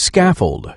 Scaffold.